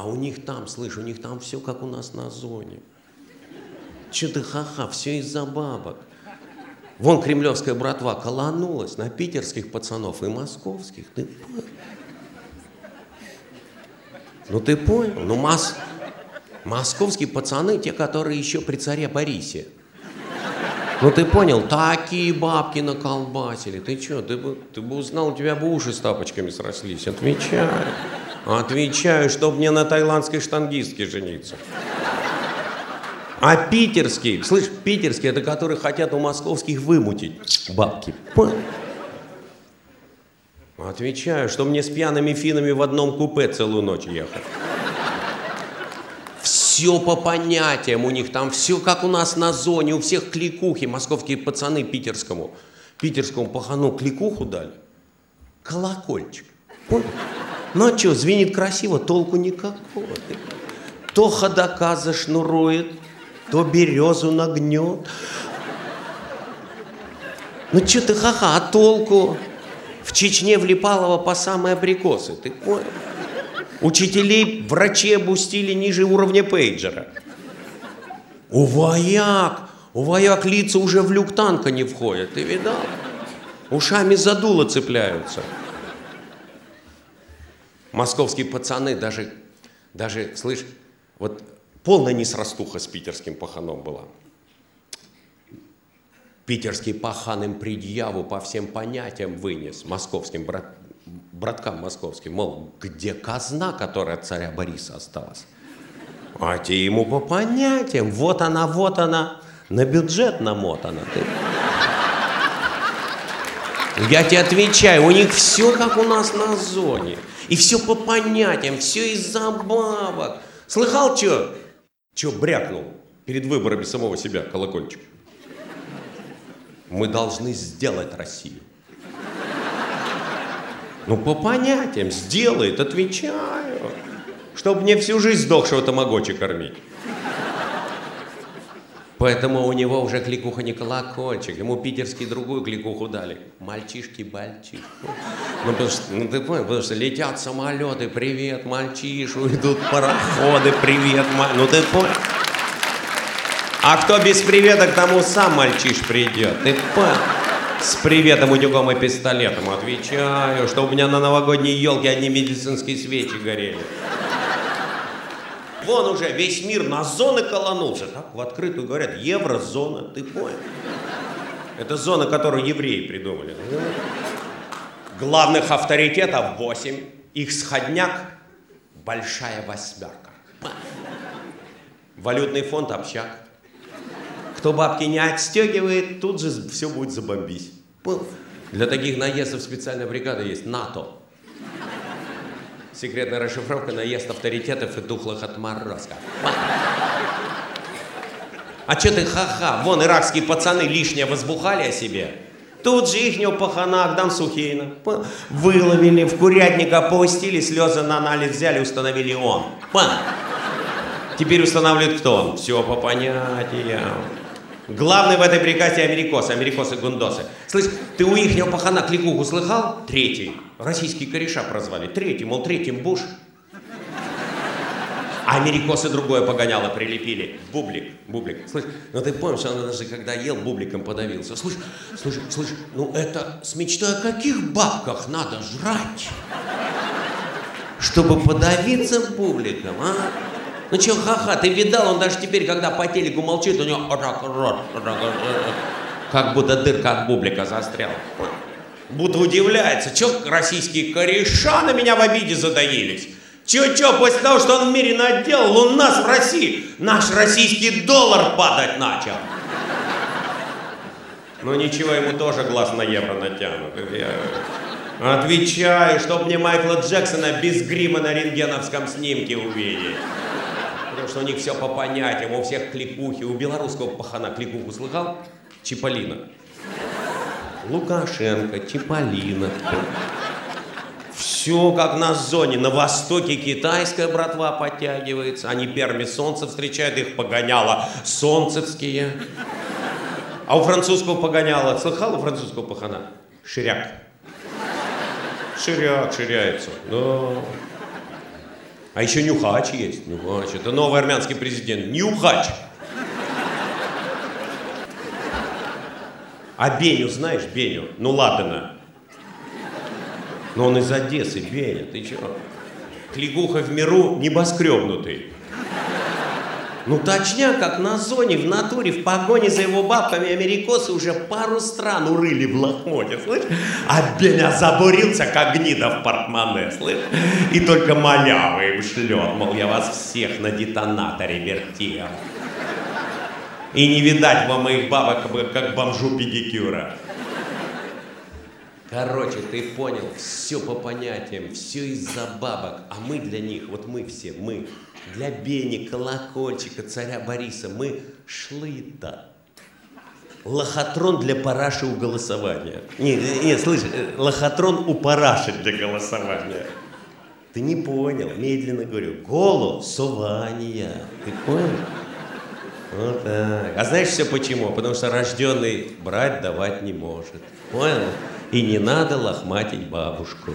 А у них там, слышь, у них там все как у нас на зоне. Че ты ха-ха, все из-за бабок. Вон кремлевская братва колонулась на питерских пацанов и московских. Ты понял? Ну ты понял? Ну мос... московские пацаны, те, которые еще при царе Борисе. Ну ты понял, такие бабки наколбасили. Ты что, ты бы, ты бы узнал, у тебя бы уши с тапочками срослись. Отвечаю. Отвечаю, чтоб мне на таиландской штангистке жениться. А питерские, слышь, питерские, это которые хотят у московских вымутить бабки. Отвечаю, что мне с пьяными финами в одном купе целую ночь ехать. Все по понятиям у них, там все как у нас на зоне, у всех кликухи, московские пацаны питерскому, питерскому пахану кликуху дали. Колокольчик. Понял? Ну а что, звенит красиво, толку никакого. То ходока зашнурует, то березу нагнет. Ну что ты ха-ха, а толку? В Чечне влипалово по самые абрикосы, ты понял? Учителей, врачи обустили ниже уровня пейджера. У вояк, у вояк лица уже в люк танка не входят, ты видал? Ушами задуло цепляются. Московские пацаны даже, даже, слышь, вот полная несрастуха с питерским паханом была. Питерский пахан им предъяву по всем понятиям вынес, московским брат, браткам московским, мол, где казна, которая от царя Бориса осталась? А те ему по понятиям, вот она, вот она, на бюджет намотана. Ты... Я тебе отвечаю, у них все как у нас на зоне. И все по понятиям, все из-за бабок. Слыхал, что? Че брякнул перед выборами самого себя колокольчик? Мы должны сделать Россию. Ну, по понятиям, сделает, отвечаю. Чтобы мне всю жизнь сдохшего тамагочи кормить. Поэтому у него уже кликуха не колокольчик, ему питерский другую кликуху дали. Мальчишки-бальчишку. Ну, потому что, ну ты понял, потому что летят самолеты, привет, мальчишу, идут пароходы, привет, маль... ну ты понял. А кто без привета, к тому сам мальчиш придет, ты понял? С приветом, утюгом и пистолетом отвечаю, что у меня на новогодней елке одни медицинские свечи горели. Вон уже весь мир на зоны колонулся. Так в открытую говорят, еврозона, ты понял? Это зона, которую евреи придумали. Главных авторитетов 8. Их сходняк – большая восьмерка. Валютный фонд – общак. Кто бабки не отстегивает, тут же все будет забомбись. Для таких наездов специальная бригада есть – НАТО. Секретная расшифровка наезд авторитетов и духлых отморозков. А что ты ха-ха? Вон иракские пацаны лишнее возбухали о себе. Тут же ихнего пахана Агдам Сухейна выловили, в курятник опустили, слезы на анализ взяли, установили он. Теперь устанавливает кто он? Все по понятиям. Главный в этой приказе америкосы, америкосы гундосы. Слышь, ты у ихнего пахана кликуху слыхал? Третий. Российские кореша прозвали. Третий, мол, третьим Буш. А америкосы другое погоняло прилепили. Бублик, бублик. Слышь, ну ты помнишь, он даже когда ел, бубликом подавился. Слышь, слышь, слышь, ну это с мечтой о каких бабках надо жрать, чтобы подавиться бубликом, а? Ну что, ха-ха, ты видал, он даже теперь, когда по телеку молчит, у него рот, рот, как будто дырка от бублика застряла. Будто удивляется, что российские кореша на меня в обиде задоились. Чё-чё, после того, что он в мире наделал, у нас в России наш российский доллар падать начал. Ну ничего, ему тоже глаз на евро натянут. Я отвечаю, чтоб мне Майкла Джексона без грима на рентгеновском снимке увидеть. Что у них все по понятиям, у всех кликухи. У белорусского пахана кликуху слыхал? Чиполлино. Лукашенко, Чиполлино. Все как на зоне. На востоке китайская братва подтягивается. Они первыми солнце встречают, их погоняло солнцевские. А у французского погоняла, слыхал у французского пахана? Ширяк. Ширяк, ширяется. Да. А еще Нюхач есть. Нюхач. Это новый армянский президент. Нюхач. А Беню знаешь, Беню? Ну, Ладана. Но он из Одессы, Беня, ты чего? Кликуха в миру небоскребнутый. Ну, точняк, как на зоне, в натуре, в погоне за его бабками америкосы уже пару стран урыли в лохмоте, слышь? А Беня забурился, как гнида в портмоне, слышь? И только малявы им шлет, мол, я вас всех на детонаторе вертел. И не видать вам моих бабок, как бомжу педикюра. Короче, ты понял, все по понятиям, все из-за бабок, а мы для них, вот мы все, мы, для Бени, Колокольчика, царя Бориса, мы шлыта. Лохотрон для параши у голосования. Не, не, слышь, э, лохотрон у параши для голосования. Ты не понял, медленно говорю, голосование. Ты понял? Вот так. А знаешь все почему? Потому что рожденный брать давать не может. Понял? И не надо лохматить бабушку.